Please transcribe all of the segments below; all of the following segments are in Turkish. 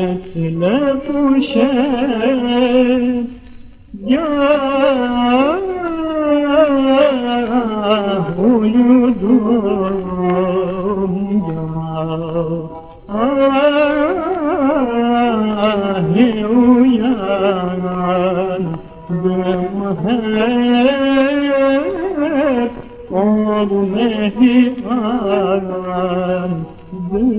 hasretle düşer Gah uyudum gah Uyandım hep Oğlum ehli aram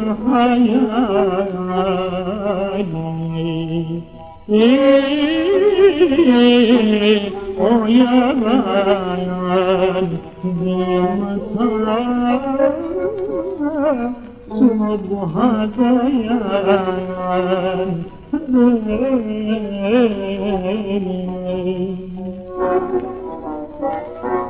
hayali O yalan Dimata Subhada yalan Ah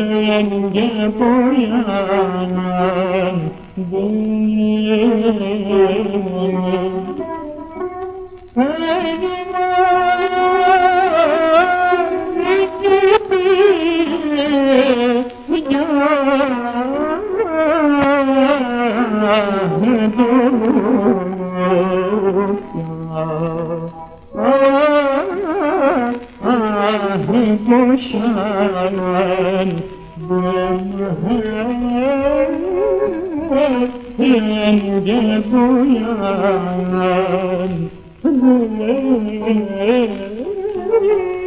رنگ پایانم بویانم Yeah. Sakin Peyman gibi Gah